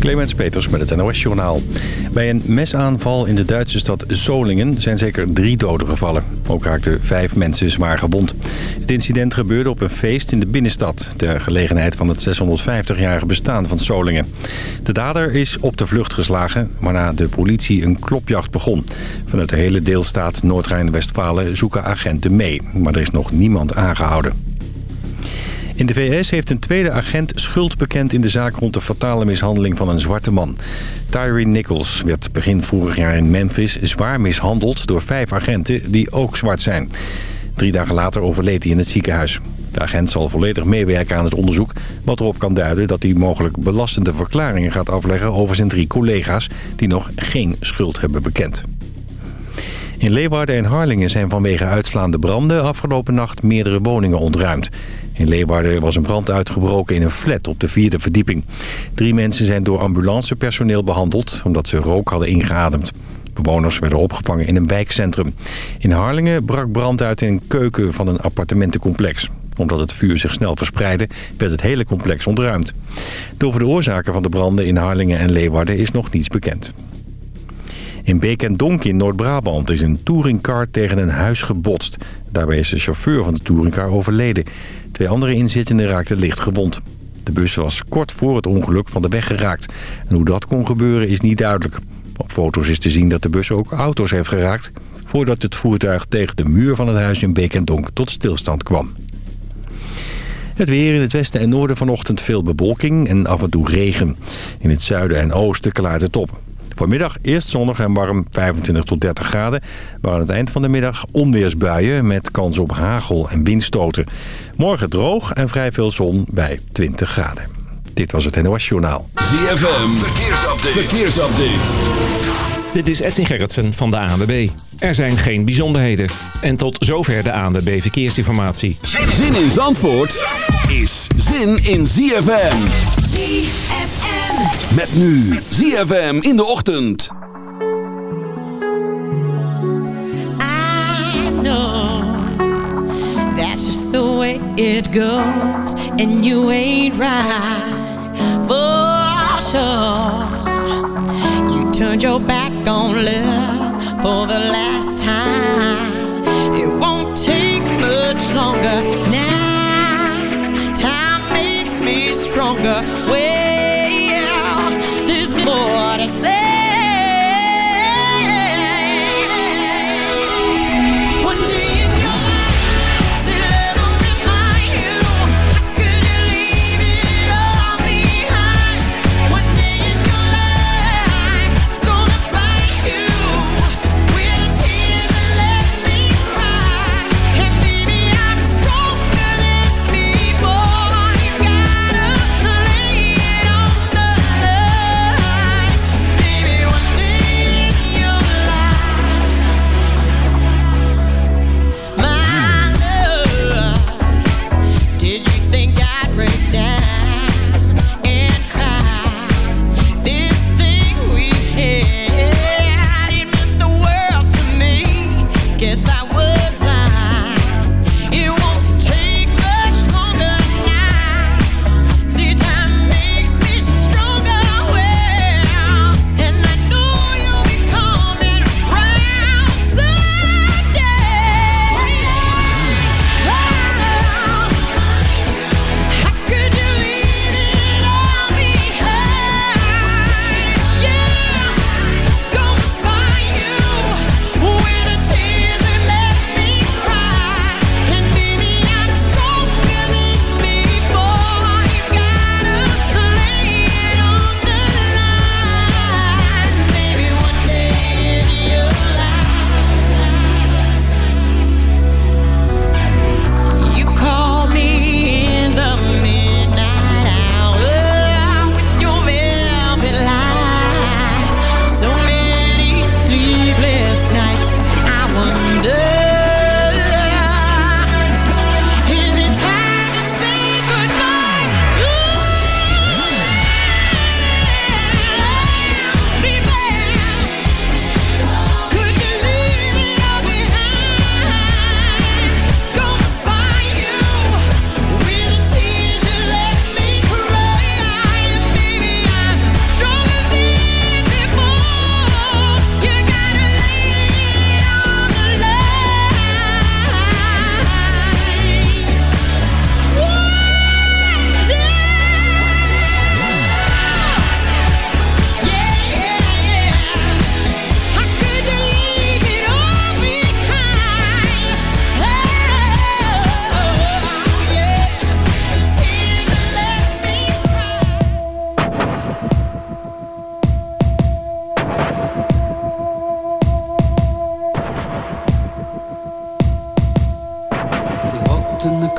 Clemens Peters met het NOS Journaal. Bij een mesaanval in de Duitse stad Solingen zijn zeker drie doden gevallen. Ook raakten vijf mensen zwaar gewond. Het incident gebeurde op een feest in de binnenstad... ter gelegenheid van het 650-jarige bestaan van Solingen. De dader is op de vlucht geslagen, waarna de politie een klopjacht begon. Vanuit de hele deelstaat Noord-Rijn-Westfalen zoeken agenten mee. Maar er is nog niemand aangehouden. In de VS heeft een tweede agent schuld bekend in de zaak rond de fatale mishandeling van een zwarte man. Tyree Nichols werd begin vorig jaar in Memphis zwaar mishandeld door vijf agenten die ook zwart zijn. Drie dagen later overleed hij in het ziekenhuis. De agent zal volledig meewerken aan het onderzoek... wat erop kan duiden dat hij mogelijk belastende verklaringen gaat afleggen... over zijn drie collega's die nog geen schuld hebben bekend. In Leeuwarden en Harlingen zijn vanwege uitslaande branden afgelopen nacht meerdere woningen ontruimd. In Leeuwarden was een brand uitgebroken in een flat op de vierde verdieping. Drie mensen zijn door ambulancepersoneel behandeld omdat ze rook hadden ingeademd. Bewoners werden opgevangen in een wijkcentrum. In Harlingen brak brand uit in een keuken van een appartementencomplex. Omdat het vuur zich snel verspreidde, werd het hele complex ontruimd. Over de oorzaken van de branden in Harlingen en Leeuwarden is nog niets bekend. In Beek en Donk in Noord-Brabant is een touringcar tegen een huis gebotst. Daarbij is de chauffeur van de touringcar overleden. Twee andere inzittenden raakten licht gewond. De bus was kort voor het ongeluk van de weg geraakt. En hoe dat kon gebeuren is niet duidelijk. Op foto's is te zien dat de bus ook auto's heeft geraakt... voordat het voertuig tegen de muur van het huis in Beek en Donk tot stilstand kwam. Het weer in het westen en noorden vanochtend veel bewolking en af en toe regen. In het zuiden en oosten klaart het op. Vanmiddag eerst zonnig en warm 25 tot 30 graden. Maar aan het eind van de middag onweersbuien met kans op hagel en windstoten. Morgen droog en vrij veel zon bij 20 graden. Dit was het NOS Journaal. ZFM, verkeersupdate. verkeersupdate. Dit is Edwin Gerritsen van de ANWB. Er zijn geen bijzonderheden. En tot zover de ANWB Verkeersinformatie. Zin in Zandvoort is zin in ZFM. ZFM. Met nu ZFM in de ochtend. I know that's just the way it goes, and you ain't right for sure. You turned your back on love for the last time. It won't take much longer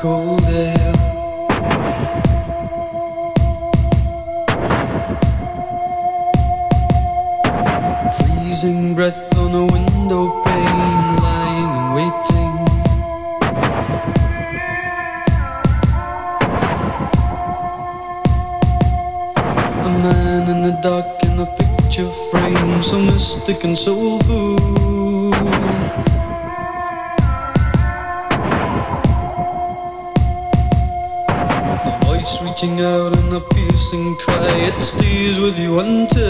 cold air. Freezing breath on the window pane, lying and waiting. A man in the dark in a picture frame, so mystic and soulful. stays with you until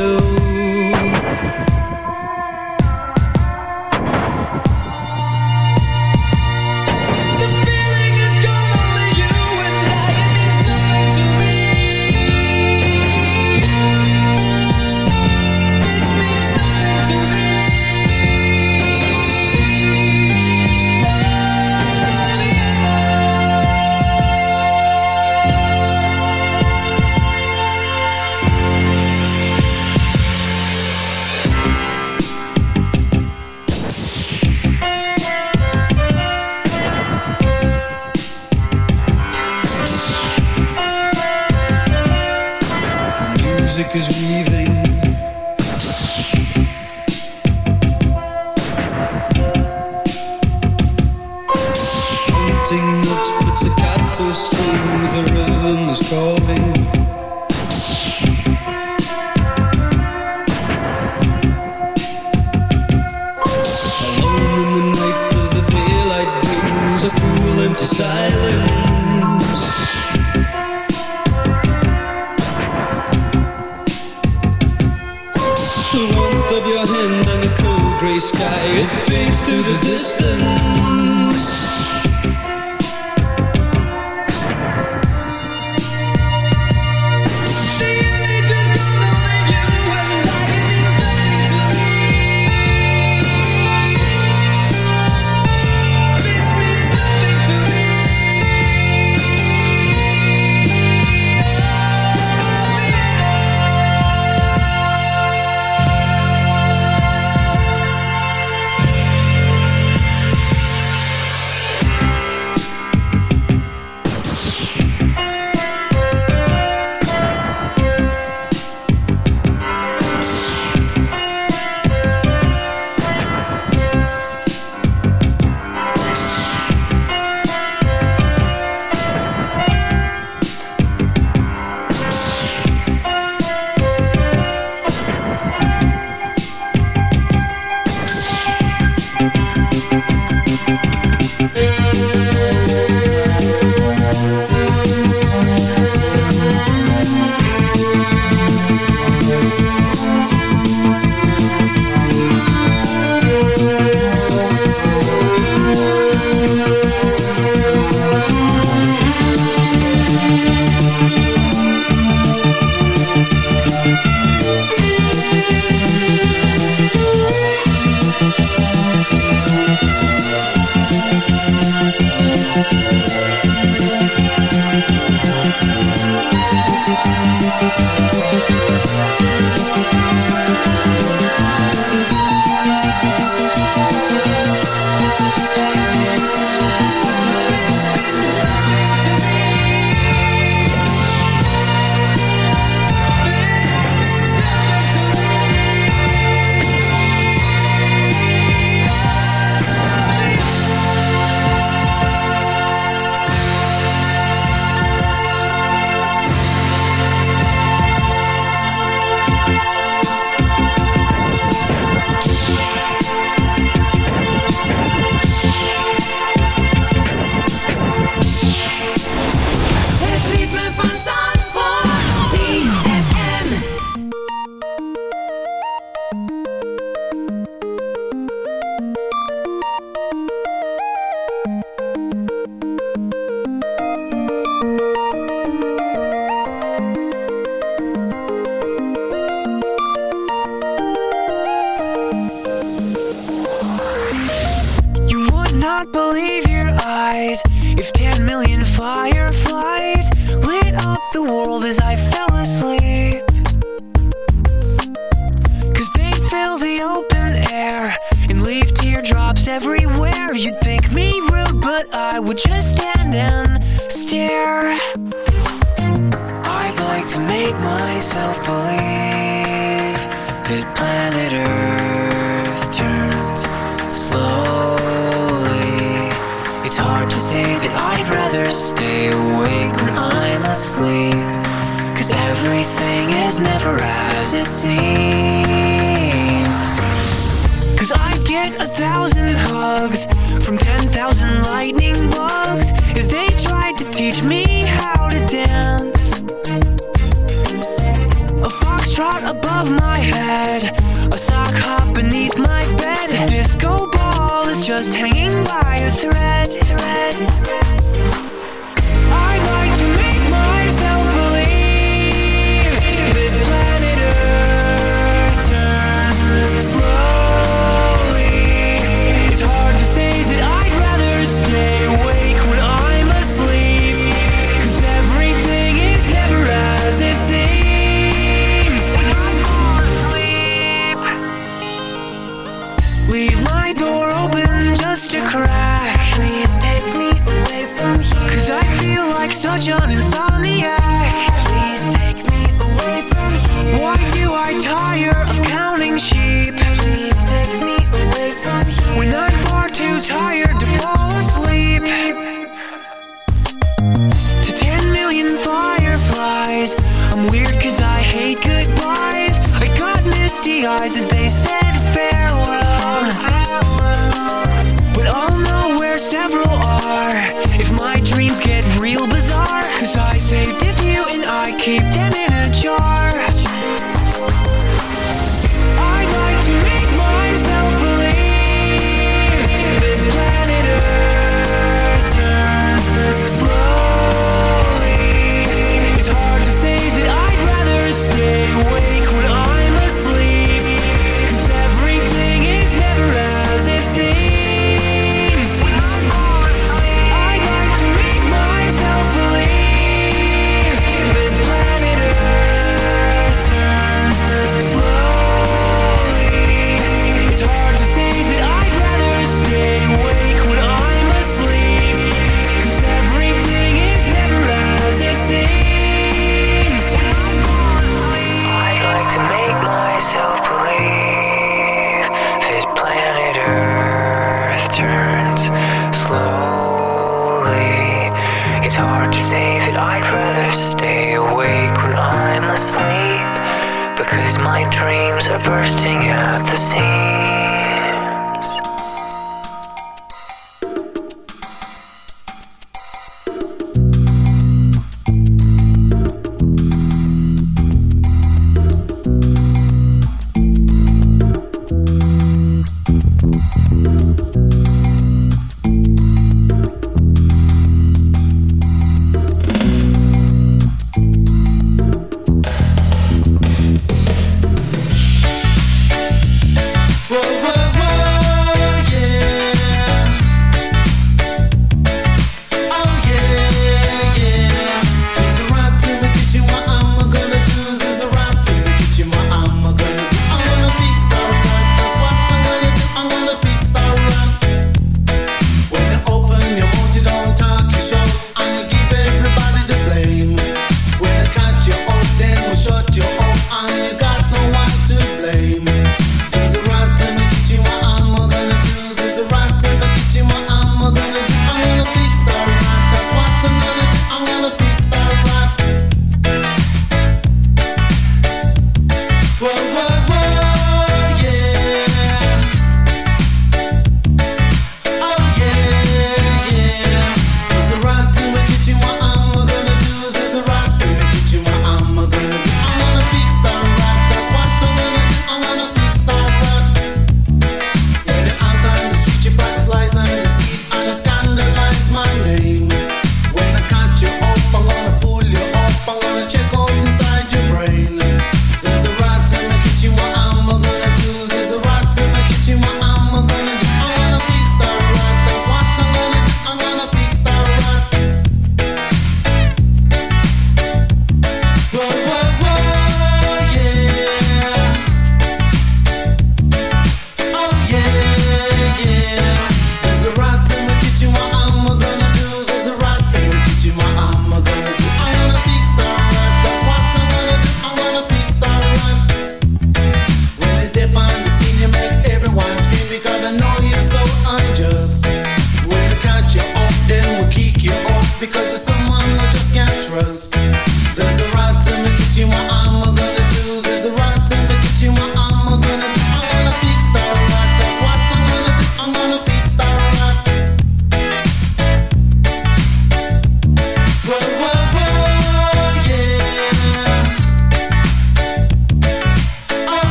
gray sky, it fades to the distance. Just hanging by a thread. thread.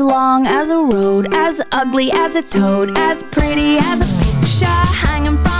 as long as a road, as ugly as a toad, as pretty as a picture hanging from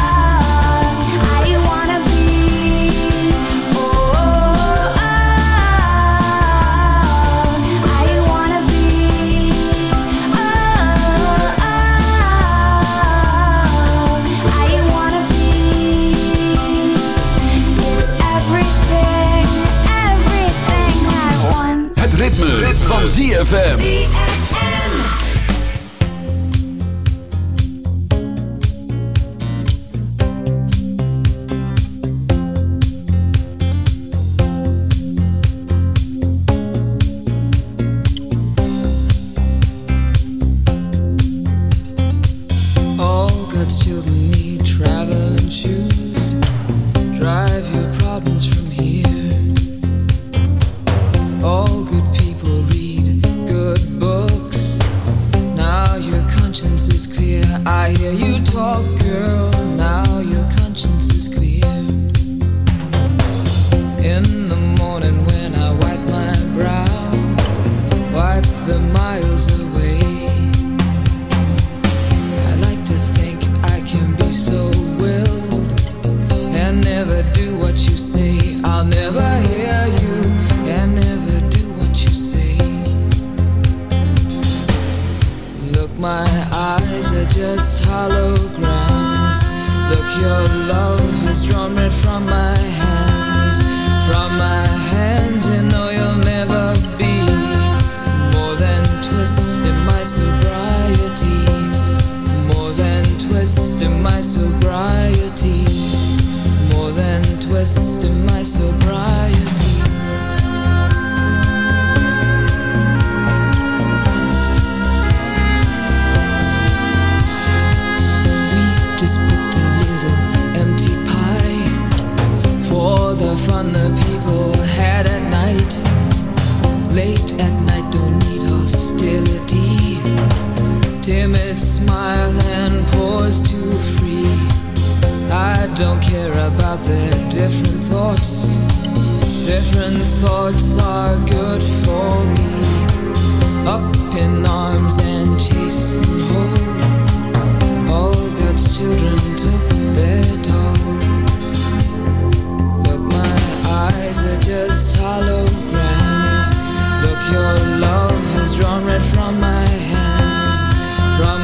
ritme, van ZFM.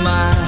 mar.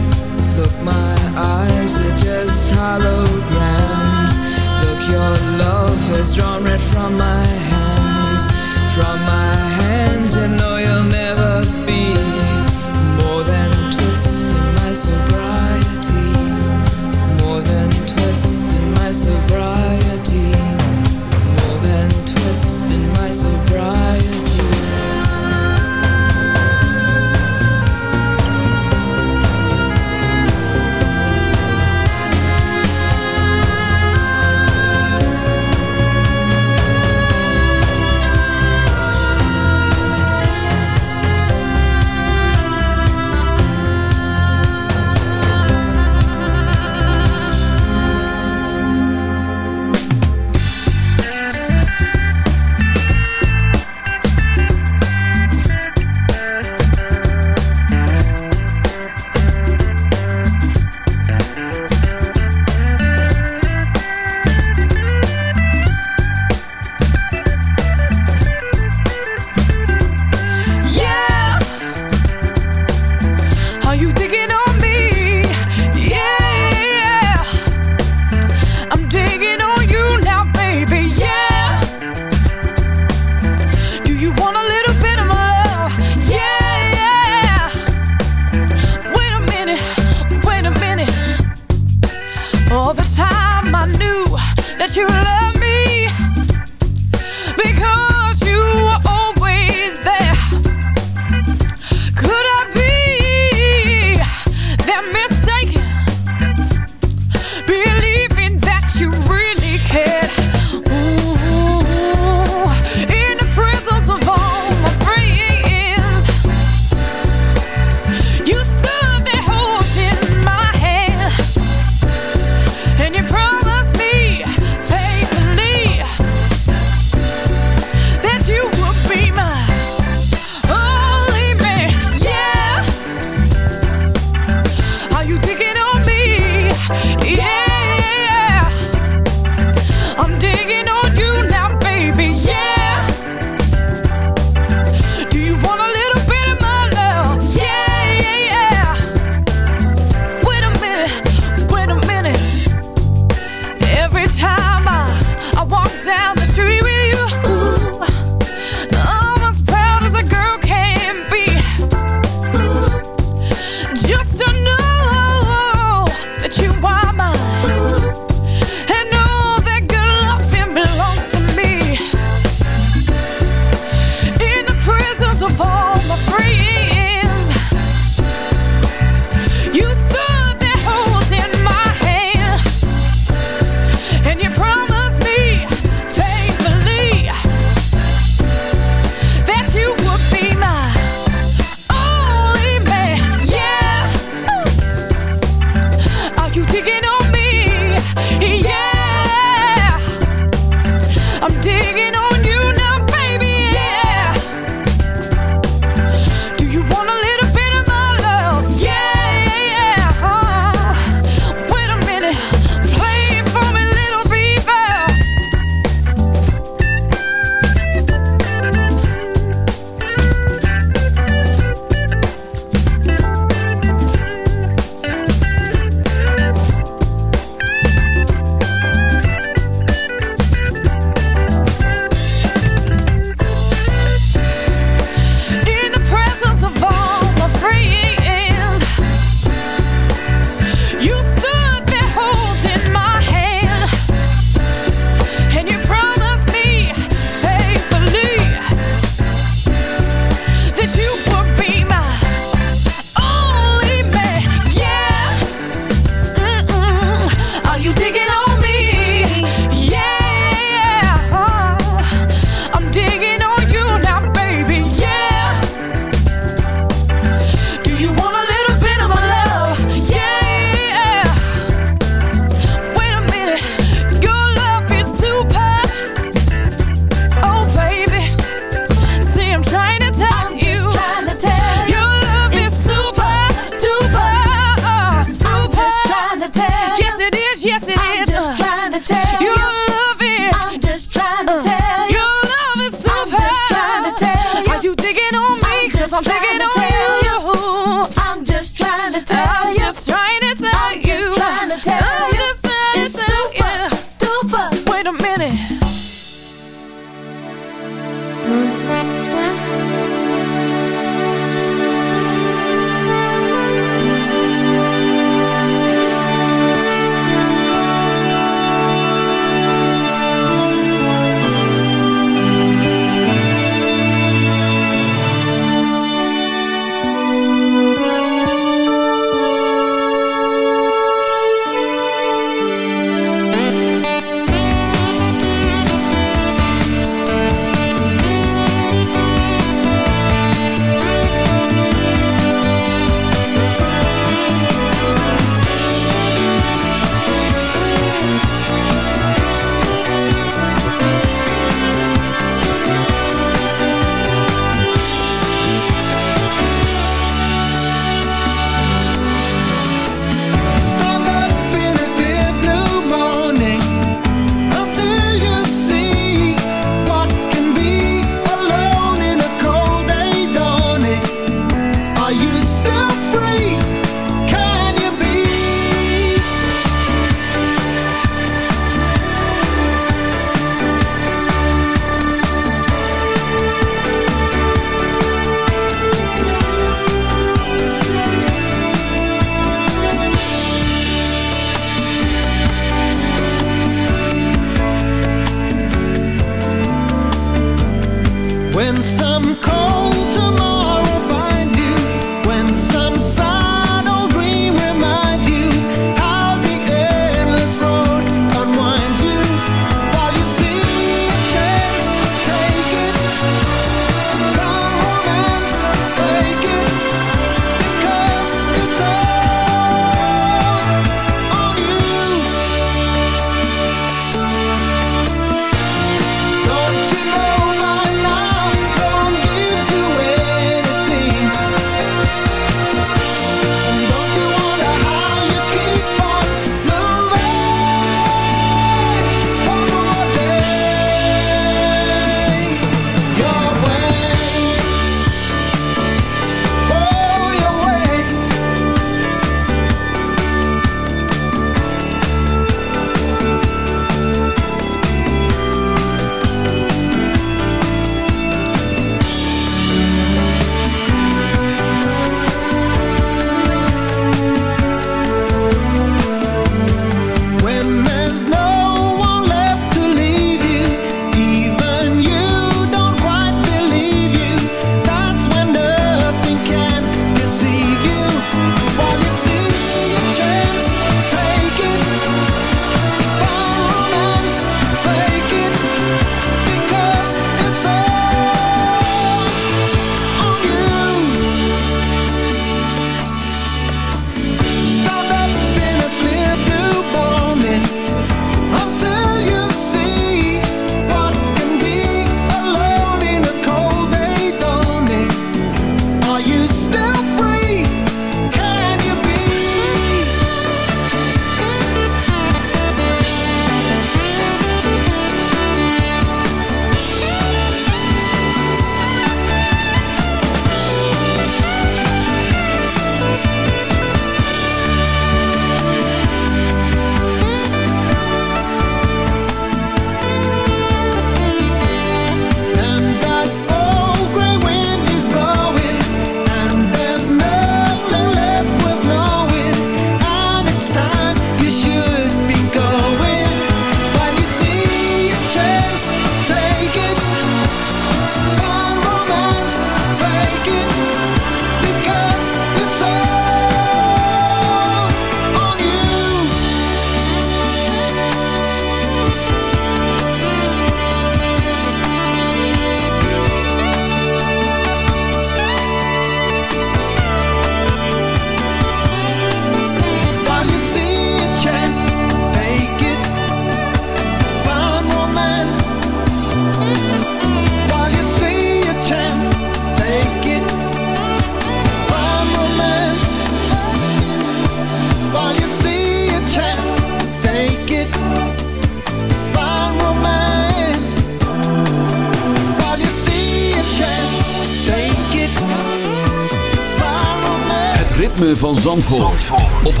Van Zandvoort, op 106.9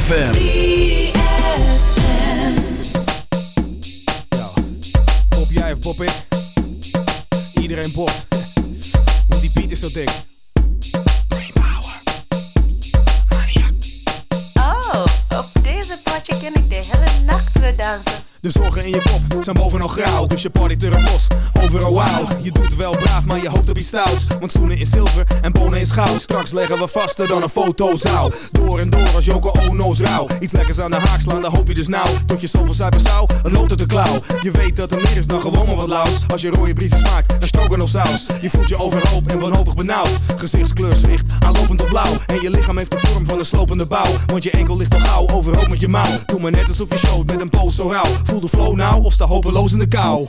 FM. Pop jij of pop ik? Iedereen popt. Want die beat is zo dik. Oh, op deze potje ken ik de hele nacht weer dansen. De zorgen in je kop zijn bovenal grauw, dus je partyt er bos. Je doet wel braaf, maar je hoopt op iets stouts. Want schoenen is zilver en bonen is goud. Straks leggen we vaster dan een fotozaal. Door en door als Joko Ono's rauw. Iets lekkers aan de haak slaan, dan hoop je dus nou. Tot je zoveel zuipen zou, het loopt uit de klauw. Je weet dat er meer is dan gewoon maar wat laus. Als je rode briesen smaakt, dan stroken of saus. Je voelt je overhoop en wanhopig benauwd. Gezichtskleur zwicht, aanlopend op blauw. En je lichaam heeft de vorm van een slopende bouw. Want je enkel ligt al gauw, overhoop met je mouw. Doe maar net alsof je showt met een poos zo rauw. Voel de flow nou of sta hopeloos in de kou.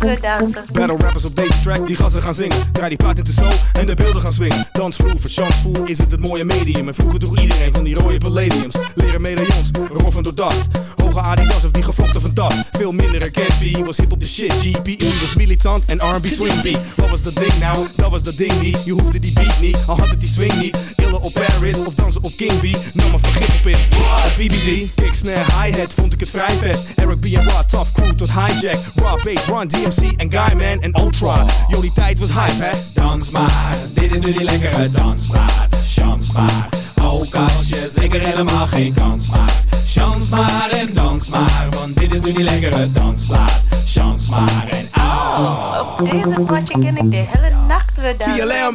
Battle rappers op deze track, die gassen gaan zingen. Draai die plaat in de zo en de beelden gaan swingen. Dansvloer, verchansvoer is het het mooie medium. En vroeger droeg iedereen van die rode palladiums. Leren medaillons, roffen door dacht. Hoge Adidas of die gevlochten van dat. Veel minder herkend, was hip op de shit. GPE was militant en R&B swing beat. Wat was dat ding nou? Dat was dat ding niet. Je hoefde die beat niet, al had het die swing niet. Illen op Paris of dansen op King B. Nam maar vergif op in. Op BBG, kick, snare, hi-hat vond ik het vrij vet. Eric B en Rod, tough crew tot hijack. Raw bass, run, DMC MC en Guyman en Ultra. Jullie tijd was hype, hè? Dans maar, dit is nu die lekkere dansplaat. Chans maar, ook als je zeker helemaal geen kans maakt. Chans maar en dans maar, want dit is nu die lekkere dansplaat. Chans maar en au. Op deze potje ken ik de hele nacht weer dansen. TLM.